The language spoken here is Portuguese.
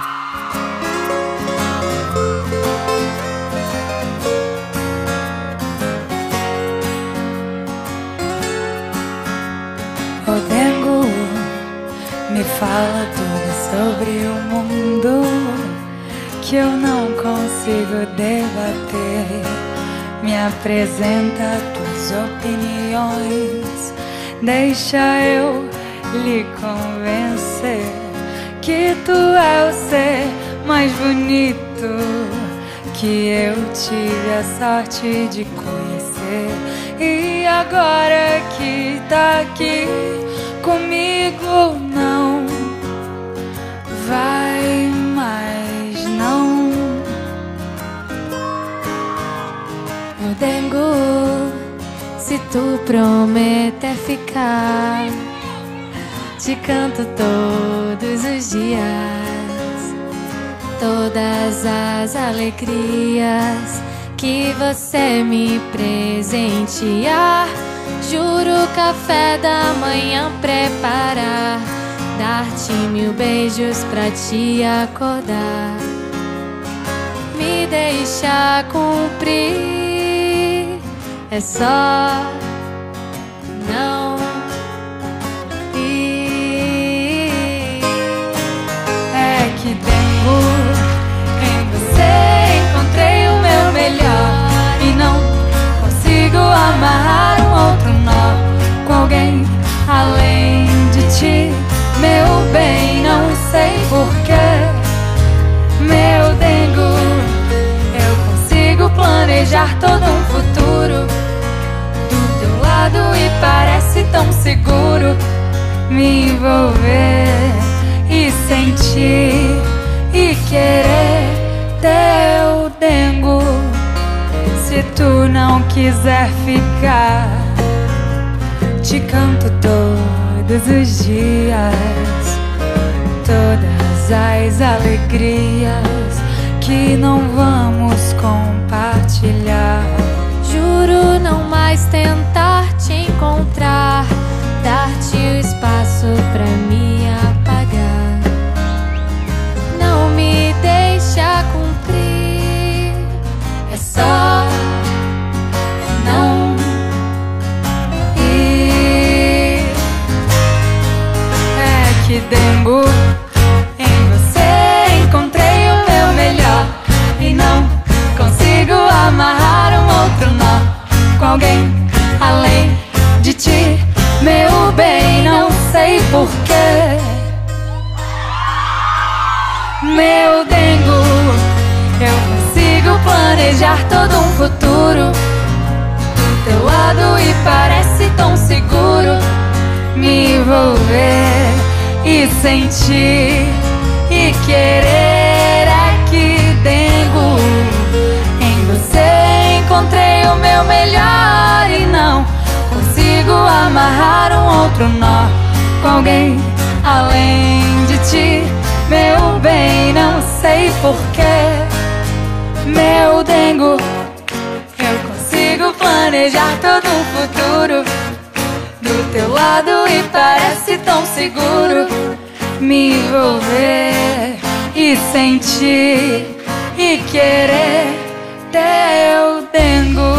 Odengo me fala tudo sobre o mundo que eu não consigo debater. Me apresenta tuas opiniões, deixa eu lhe convencer que tu é o ser mais bonito que eu tive a sorte de conhecer. E agora que tá aqui comigo, não vai mais, não. O dengo, se tu prometer ficar, te canto todos os dias, todas as alegrias que você me presentear. Juro café da manhã preparar, dar-te mil beijos pra te acordar. Me deixa cumprir, é só me envolver e sentir e querer teu dengo. Se tu não quiser ficar, te canto todos os dias, todas as alegrias que não vamos compartilhar. Juro não mais tentar sei porquê, meu dengo. Eu consigo planejar todo um futuro do teu lado e parece tão seguro me envolver e sentir e querer aqui dentro. Em você encontrei o meu melhor e não consigo amarrar um outro nó com alguém além de ti, meu bem. Não sei porquê, meu dengo. Eu consigo planejar todo um futuro do teu lado e parece tão seguro me envolver e sentir e querer teu dengo.